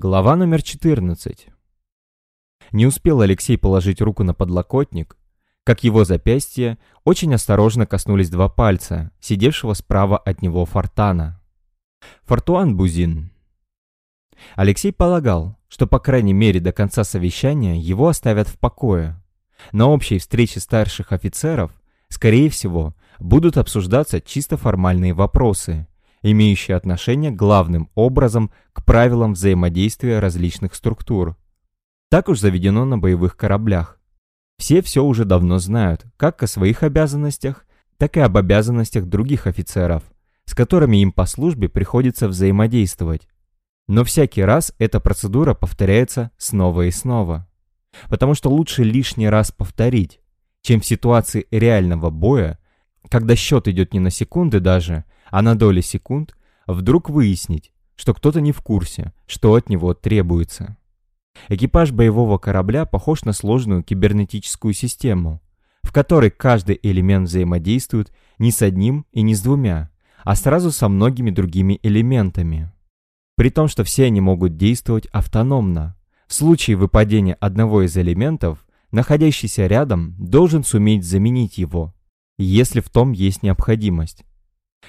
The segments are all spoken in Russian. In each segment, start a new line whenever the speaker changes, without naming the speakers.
Глава номер 14. Не успел Алексей положить руку на подлокотник, как его запястье очень осторожно коснулись два пальца, сидевшего справа от него Фортана. Фортуан Бузин. Алексей полагал, что по крайней мере до конца совещания его оставят в покое. На общей встрече старших офицеров, скорее всего, будут обсуждаться чисто формальные вопросы – имеющие отношение главным образом к правилам взаимодействия различных структур. Так уж заведено на боевых кораблях. Все все уже давно знают, как о своих обязанностях, так и об обязанностях других офицеров, с которыми им по службе приходится взаимодействовать. Но всякий раз эта процедура повторяется снова и снова. Потому что лучше лишний раз повторить, чем в ситуации реального боя, когда счет идет не на секунды даже, а на доли секунд вдруг выяснить, что кто-то не в курсе, что от него требуется. Экипаж боевого корабля похож на сложную кибернетическую систему, в которой каждый элемент взаимодействует не с одним и не с двумя, а сразу со многими другими элементами. При том, что все они могут действовать автономно. В случае выпадения одного из элементов, находящийся рядом должен суметь заменить его, если в том есть необходимость.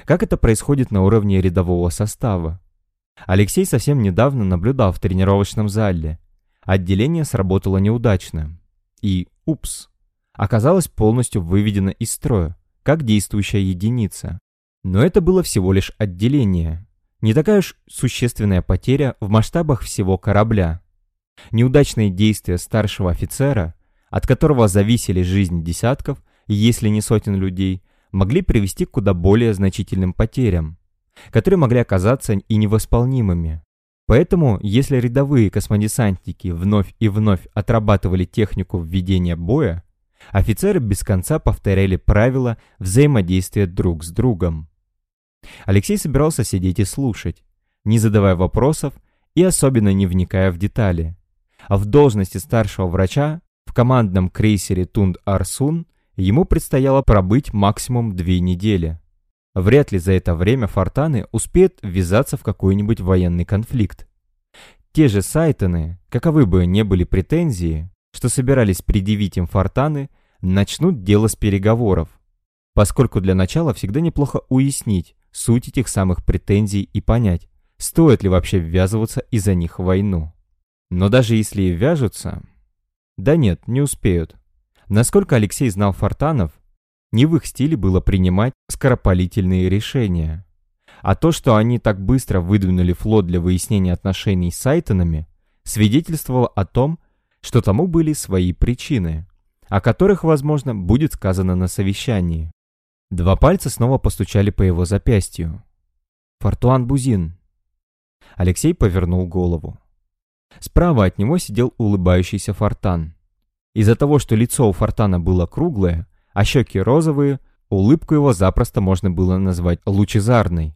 Как это происходит на уровне рядового состава? Алексей совсем недавно наблюдал в тренировочном зале. Отделение сработало неудачно. И, упс, оказалось полностью выведено из строя, как действующая единица. Но это было всего лишь отделение. Не такая уж существенная потеря в масштабах всего корабля. Неудачные действия старшего офицера, от которого зависели жизни десятков, если не сотен людей, могли привести к куда более значительным потерям, которые могли оказаться и невосполнимыми. Поэтому, если рядовые космодесантники вновь и вновь отрабатывали технику введения боя, офицеры без конца повторяли правила взаимодействия друг с другом. Алексей собирался сидеть и слушать, не задавая вопросов и особенно не вникая в детали. А в должности старшего врача в командном крейсере Тунд Арсун Ему предстояло пробыть максимум две недели. Вряд ли за это время Фортаны успеют ввязаться в какой-нибудь военный конфликт. Те же Сайтоны, каковы бы ни были претензии, что собирались предъявить им Фортаны, начнут дело с переговоров, поскольку для начала всегда неплохо уяснить суть этих самых претензий и понять, стоит ли вообще ввязываться из-за них в войну. Но даже если и вяжутся... Да нет, не успеют. Насколько Алексей знал Фортанов, не в их стиле было принимать скоропалительные решения. А то, что они так быстро выдвинули флот для выяснения отношений с Сайтонами, свидетельствовало о том, что тому были свои причины, о которых, возможно, будет сказано на совещании. Два пальца снова постучали по его запястью. «Фортуан Бузин». Алексей повернул голову. Справа от него сидел улыбающийся Фортан. Из-за того, что лицо у Фортана было круглое, а щеки розовые, улыбку его запросто можно было назвать лучезарной.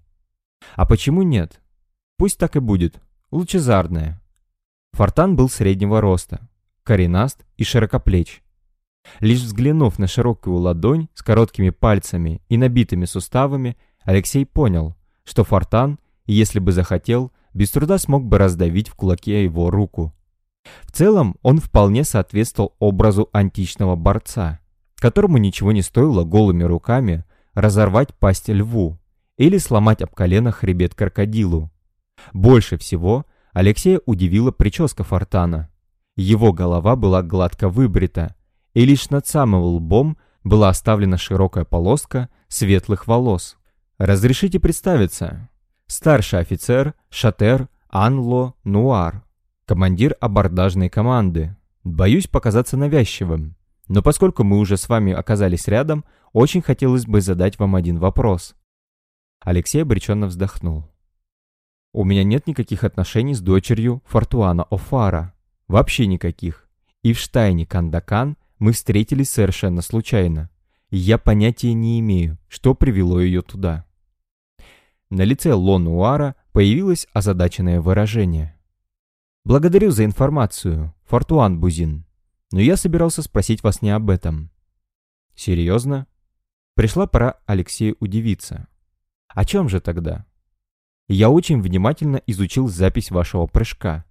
А почему нет? Пусть так и будет. Лучезарная. Фортан был среднего роста, коренаст и широкоплеч. Лишь взглянув на широкую ладонь с короткими пальцами и набитыми суставами, Алексей понял, что Фортан, если бы захотел, без труда смог бы раздавить в кулаке его руку. В целом, он вполне соответствовал образу античного борца, которому ничего не стоило голыми руками разорвать пасть льву или сломать об колено хребет крокодилу. Больше всего Алексея удивила прическа Фортана. Его голова была гладко выбрита, и лишь над самым лбом была оставлена широкая полоска светлых волос. «Разрешите представиться?» Старший офицер Шатер Анло Нуар командир абордажной команды. Боюсь показаться навязчивым, но поскольку мы уже с вами оказались рядом, очень хотелось бы задать вам один вопрос». Алексей обреченно вздохнул. «У меня нет никаких отношений с дочерью Фортуана Офара. Вообще никаких. И в Штайне Кандакан мы встретились совершенно случайно. Я понятия не имею, что привело ее туда». На лице Лонуара появилось озадаченное выражение. Благодарю за информацию, Фортуан Бузин. Но я собирался спросить вас не об этом. Серьезно? Пришла пора Алексею удивиться. О чем же тогда? Я очень внимательно изучил запись вашего прыжка.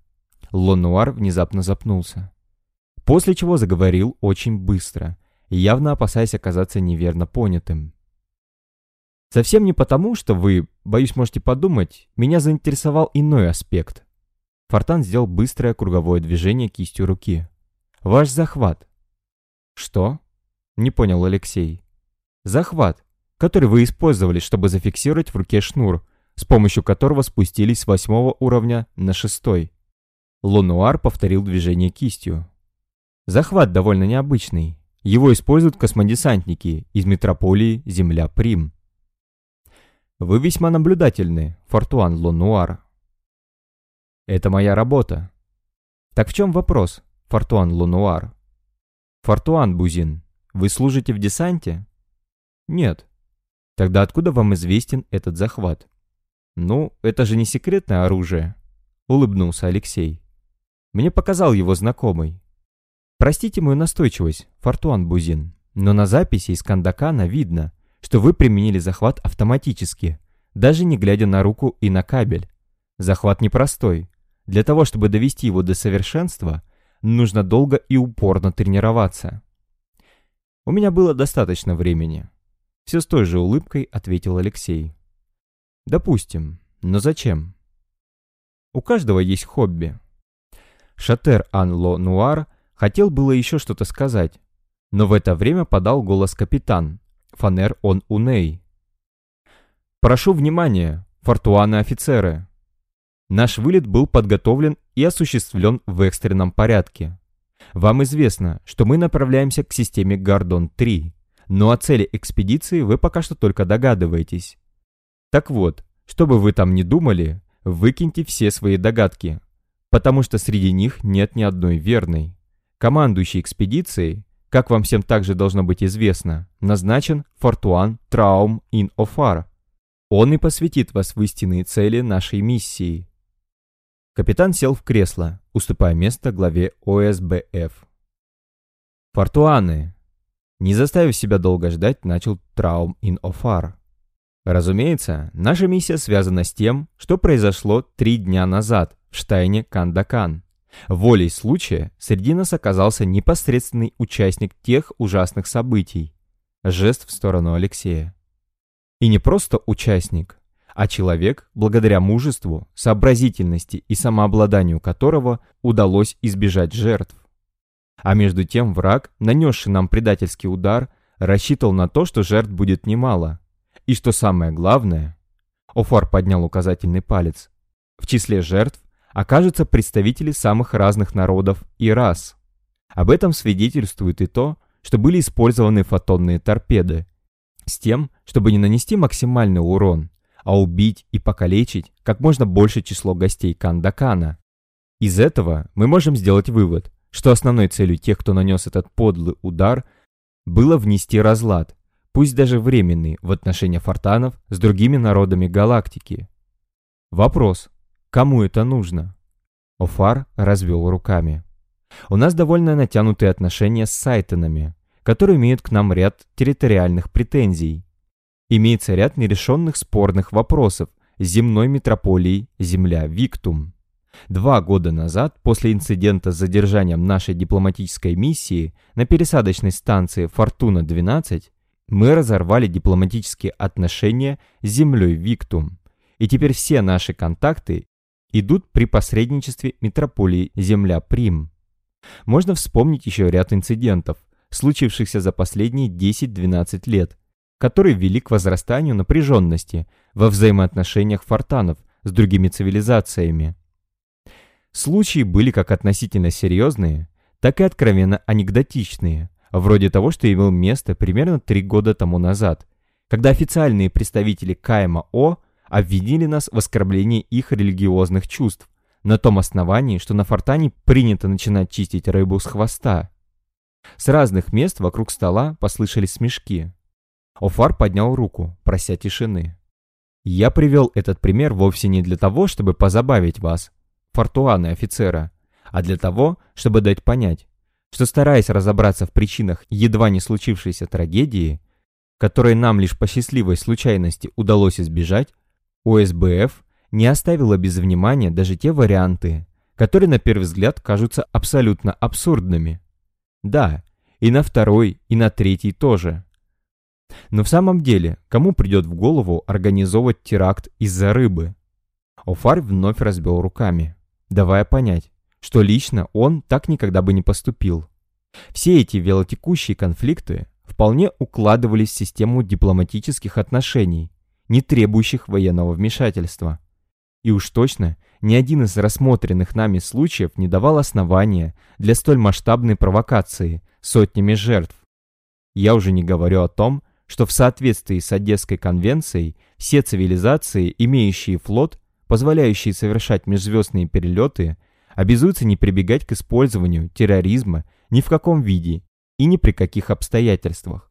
Лонуар внезапно запнулся. После чего заговорил очень быстро, явно опасаясь оказаться неверно понятым. Совсем не потому, что вы, боюсь, можете подумать, меня заинтересовал иной аспект. Фортан сделал быстрое круговое движение кистью руки. Ваш захват. Что? Не понял Алексей. Захват, который вы использовали, чтобы зафиксировать в руке шнур, с помощью которого спустились с восьмого уровня на шестой. Лунуар повторил движение кистью. Захват довольно необычный. Его используют космодесантники из метрополии Земля-Прим. Вы весьма наблюдательны, Фортуан Лунуар. Это моя работа. Так в чем вопрос, Фортуан Лунуар? Фортуан Бузин, вы служите в десанте? Нет. Тогда откуда вам известен этот захват? Ну, это же не секретное оружие, улыбнулся Алексей. Мне показал его знакомый. Простите мою настойчивость, Фортуан Бузин, но на записи из Кандакана видно, что вы применили захват автоматически, даже не глядя на руку и на кабель. Захват непростой. Для того, чтобы довести его до совершенства, нужно долго и упорно тренироваться. У меня было достаточно времени. Все с той же улыбкой ответил Алексей. Допустим, но зачем? У каждого есть хобби. Шатер Анло Нуар хотел было еще что-то сказать, но в это время подал голос капитан, Фанер он Уней. «Прошу внимания, фортуаны-офицеры!» Наш вылет был подготовлен и осуществлен в экстренном порядке. Вам известно, что мы направляемся к системе Гордон-3, но о цели экспедиции вы пока что только догадываетесь. Так вот, чтобы вы там не думали, выкиньте все свои догадки, потому что среди них нет ни одной верной. Командующий экспедицией, как вам всем также должно быть известно, назначен Фортуан Траум ин Офар. Он и посвятит вас в истинные цели нашей миссии. Капитан сел в кресло, уступая место главе ОСБФ. «Фортуаны!» Не заставив себя долго ждать, начал Траум ин Офар. Разумеется, наша миссия связана с тем, что произошло три дня назад, в Штайне Кандакан. Волей случая среди нас оказался непосредственный участник тех ужасных событий. Жест в сторону Алексея. И не просто участник, а человек, благодаря мужеству, сообразительности и самообладанию которого удалось избежать жертв. А между тем враг, нанесший нам предательский удар, рассчитывал на то, что жертв будет немало. И что самое главное, Офар поднял указательный палец, в числе жертв окажутся представители самых разных народов и рас. Об этом свидетельствует и то, что были использованы фотонные торпеды, с тем, чтобы не нанести максимальный урон, а убить и покалечить как можно больше число гостей Кандакана. Из этого мы можем сделать вывод, что основной целью тех, кто нанес этот подлый удар, было внести разлад, пусть даже временный, в отношения фортанов с другими народами галактики. Вопрос, Кому это нужно? Офар развел руками. У нас довольно натянутые отношения с Сайтонами, которые имеют к нам ряд территориальных претензий. Имеется ряд нерешенных спорных вопросов с земной метрополией Земля Виктум. Два года назад, после инцидента с задержанием нашей дипломатической миссии на пересадочной станции Фортуна-12, мы разорвали дипломатические отношения с Землей Виктум. И теперь все наши контакты идут при посредничестве метрополии Земля-Прим. Можно вспомнить еще ряд инцидентов, случившихся за последние 10-12 лет, которые вели к возрастанию напряженности во взаимоотношениях фортанов с другими цивилизациями. Случаи были как относительно серьезные, так и откровенно анекдотичные, вроде того, что имел место примерно три года тому назад, когда официальные представители КМО обвинили нас в оскорблении их религиозных чувств, на том основании, что на фортане принято начинать чистить рыбу с хвоста. С разных мест вокруг стола послышались смешки. Офар поднял руку, прося тишины. Я привел этот пример вовсе не для того, чтобы позабавить вас, фортуаны офицера, а для того, чтобы дать понять, что стараясь разобраться в причинах едва не случившейся трагедии, которой нам лишь по счастливой случайности удалось избежать, ОСБФ не оставила без внимания даже те варианты, которые на первый взгляд кажутся абсолютно абсурдными. Да, и на второй, и на третий тоже. Но в самом деле, кому придет в голову организовывать теракт из-за рыбы? Офар вновь разбил руками, давая понять, что лично он так никогда бы не поступил. Все эти велотекущие конфликты вполне укладывались в систему дипломатических отношений, не требующих военного вмешательства. И уж точно ни один из рассмотренных нами случаев не давал основания для столь масштабной провокации сотнями жертв. Я уже не говорю о том, что в соответствии с Одесской конвенцией все цивилизации, имеющие флот, позволяющие совершать межзвездные перелеты, обязуются не прибегать к использованию терроризма ни в каком виде и ни при каких обстоятельствах.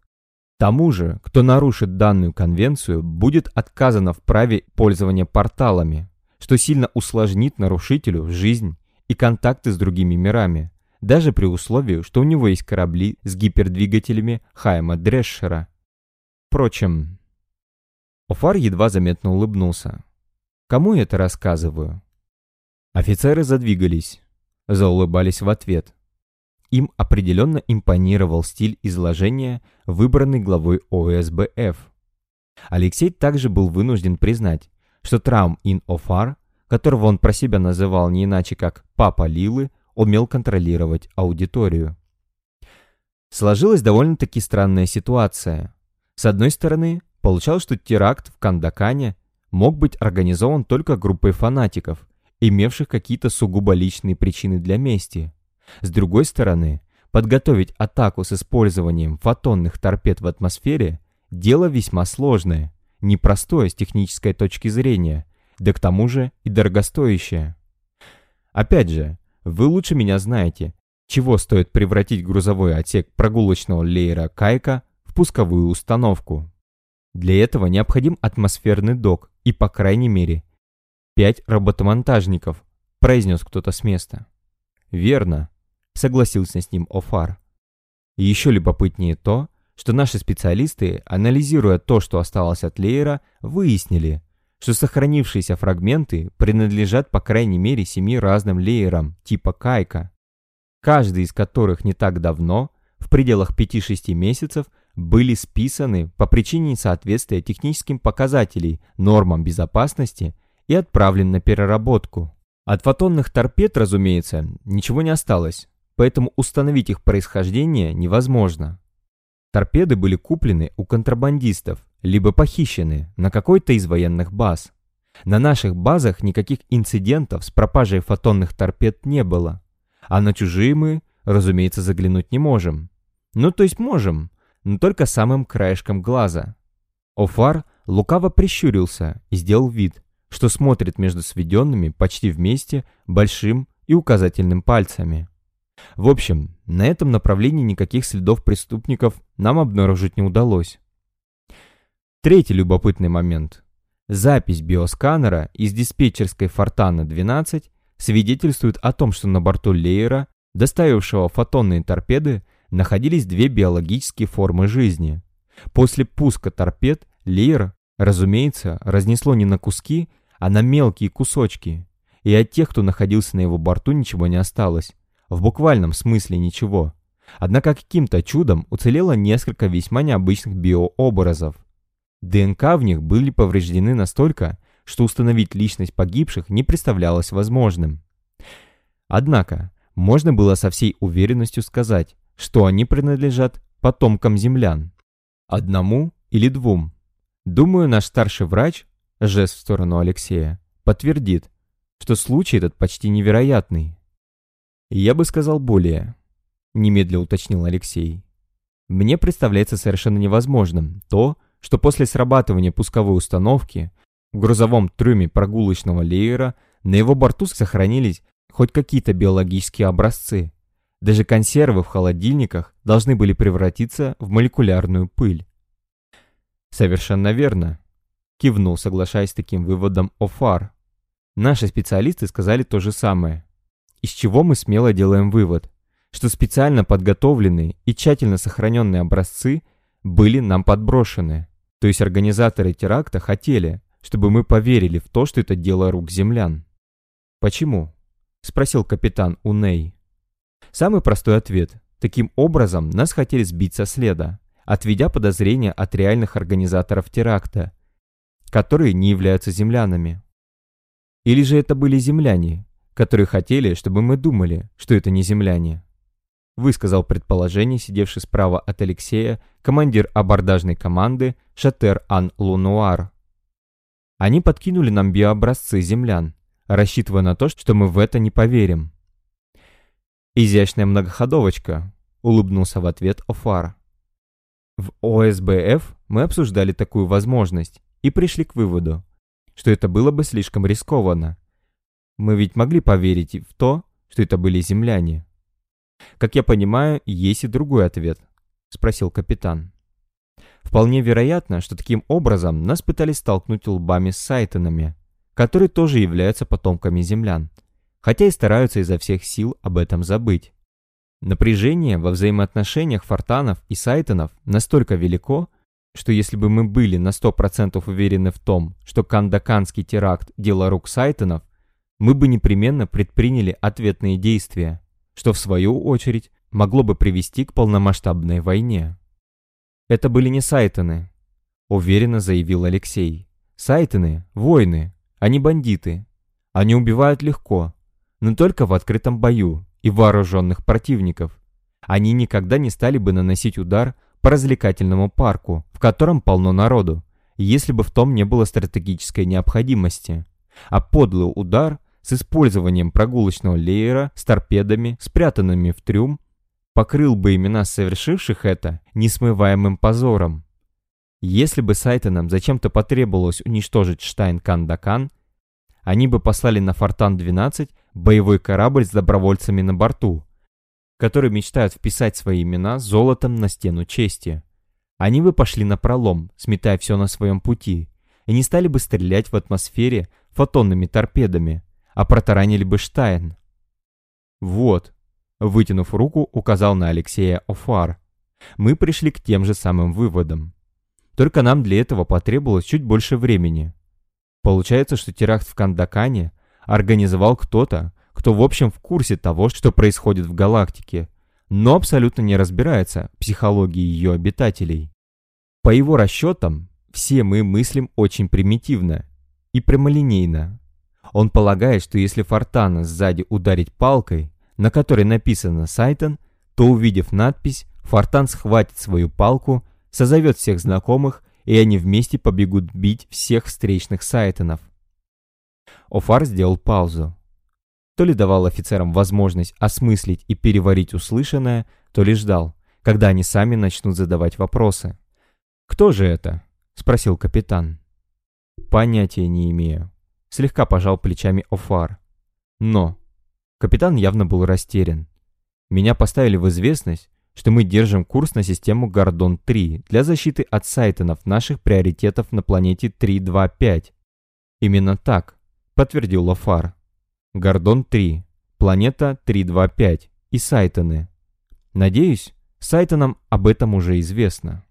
Тому же, кто нарушит данную конвенцию, будет отказано в праве пользования порталами, что сильно усложнит нарушителю жизнь и контакты с другими мирами, даже при условии, что у него есть корабли с гипердвигателями Хайма Дрешера. Впрочем, Офар едва заметно улыбнулся. Кому я это рассказываю? Офицеры задвигались, заулыбались в ответ. Им определенно импонировал стиль изложения, выбранный главой ОСБФ. Алексей также был вынужден признать, что Траум Ин Офар, которого он про себя называл не иначе как «папа Лилы», умел контролировать аудиторию. Сложилась довольно-таки странная ситуация. С одной стороны, получалось, что теракт в Кандакане мог быть организован только группой фанатиков, имевших какие-то сугубо личные причины для мести. С другой стороны, подготовить атаку с использованием фотонных торпед в атмосфере – дело весьма сложное, непростое с технической точки зрения, да к тому же и дорогостоящее. Опять же, вы лучше меня знаете, чего стоит превратить грузовой отсек прогулочного леера «Кайка» в пусковую установку. Для этого необходим атмосферный док и, по крайней мере, пять роботомонтажников, произнес кто-то с места. Верно, согласился с ним Офар. Еще любопытнее то, что наши специалисты, анализируя то, что осталось от леера, выяснили, что сохранившиеся фрагменты принадлежат по крайней мере семи разным леерам типа Кайка, каждый из которых не так давно, в пределах 5-6 месяцев, были списаны по причине несоответствия техническим показателей нормам безопасности и отправлены на переработку. От фотонных торпед, разумеется, ничего не осталось, поэтому установить их происхождение невозможно. Торпеды были куплены у контрабандистов, либо похищены на какой-то из военных баз. На наших базах никаких инцидентов с пропажей фотонных торпед не было. А на чужие мы, разумеется, заглянуть не можем. Ну, то есть можем, но только самым краешком глаза. Офар лукаво прищурился и сделал вид, что смотрит между сведенными почти вместе большим и указательным пальцами. В общем, на этом направлении никаких следов преступников нам обнаружить не удалось. Третий любопытный момент. Запись биосканера из диспетчерской Фортана-12 свидетельствует о том, что на борту Лейера, доставившего фотонные торпеды, находились две биологические формы жизни. После пуска торпед Лейер, разумеется, разнесло не на куски, а на мелкие кусочки, и от тех, кто находился на его борту, ничего не осталось. В буквальном смысле ничего. Однако каким-то чудом уцелело несколько весьма необычных биообразов. ДНК в них были повреждены настолько, что установить личность погибших не представлялось возможным. Однако, можно было со всей уверенностью сказать, что они принадлежат потомкам землян. Одному или двум. Думаю, наш старший врач, жест в сторону Алексея, подтвердит, что случай этот почти невероятный. Я бы сказал более, немедленно уточнил Алексей. Мне представляется совершенно невозможным то, что после срабатывания пусковой установки в грузовом трюме прогулочного леера на его борту сохранились хоть какие-то биологические образцы, даже консервы в холодильниках должны были превратиться в молекулярную пыль. Совершенно верно, кивнул, соглашаясь с таким выводом Офар. Наши специалисты сказали то же самое. Из чего мы смело делаем вывод, что специально подготовленные и тщательно сохраненные образцы были нам подброшены. То есть организаторы теракта хотели, чтобы мы поверили в то, что это дело рук землян. Почему? — спросил капитан Уней. Самый простой ответ. Таким образом, нас хотели сбить со следа, отведя подозрения от реальных организаторов теракта, которые не являются землянами. Или же это были земляне, которые хотели, чтобы мы думали, что это не земляне. Высказал предположение, сидевший справа от Алексея, командир абордажной команды Шатер Ан Лунуар. Они подкинули нам биообразцы землян, рассчитывая на то, что мы в это не поверим. «Изящная многоходовочка», — улыбнулся в ответ Офар. В ОСБФ мы обсуждали такую возможность и пришли к выводу, что это было бы слишком рискованно. Мы ведь могли поверить в то, что это были земляне. «Как я понимаю, есть и другой ответ», — спросил капитан. «Вполне вероятно, что таким образом нас пытались столкнуть лбами с сайтонами, которые тоже являются потомками землян, хотя и стараются изо всех сил об этом забыть. Напряжение во взаимоотношениях фортанов и сайтонов настолько велико, что если бы мы были на 100% уверены в том, что кандаканский теракт – дело рук сайтонов, мы бы непременно предприняли ответные действия, что в свою очередь могло бы привести к полномасштабной войне. Это были не сайтоны, уверенно заявил Алексей. Сайтоны – воины, а не бандиты. Они убивают легко, но только в открытом бою и вооруженных противников. Они никогда не стали бы наносить удар по развлекательному парку, в котором полно народу, если бы в том не было стратегической необходимости. А подлый удар с использованием прогулочного лайнера с торпедами, спрятанными в трюм, покрыл бы имена совершивших это несмываемым позором. Если бы Сайтонам зачем-то потребовалось уничтожить Штайн-Кандакан, они бы послали на Фортан-12 боевой корабль с добровольцами на борту, которые мечтают вписать свои имена золотом на стену чести. Они бы пошли на пролом, сметая все на своем пути, и не стали бы стрелять в атмосфере фотонными торпедами, а протаранили бы Штайн. Вот, вытянув руку, указал на Алексея Офар. Мы пришли к тем же самым выводам. Только нам для этого потребовалось чуть больше времени. Получается, что теракт в Кандакане организовал кто-то, кто в общем в курсе того, что происходит в галактике, но абсолютно не разбирается в психологии ее обитателей. По его расчетам, все мы мыслим очень примитивно и прямолинейно. Он полагает, что если Фортана сзади ударить палкой, на которой написано «Сайтон», то, увидев надпись, Фортан схватит свою палку, созовет всех знакомых и они вместе побегут бить всех встречных Сайтонов. Офар сделал паузу. То ли давал офицерам возможность осмыслить и переварить услышанное, то ли ждал, когда они сами начнут задавать вопросы. «Кто же это?» — спросил капитан. «Понятия не имею», — слегка пожал плечами Офар. «Но...» Капитан явно был растерян. Меня поставили в известность, что мы держим курс на систему Гордон-3 для защиты от сайтонов наших приоритетов на планете 325. Именно так, подтвердил Лофар. Гордон-3, планета 325 и сайтоны. Надеюсь, сайтонам об этом уже известно.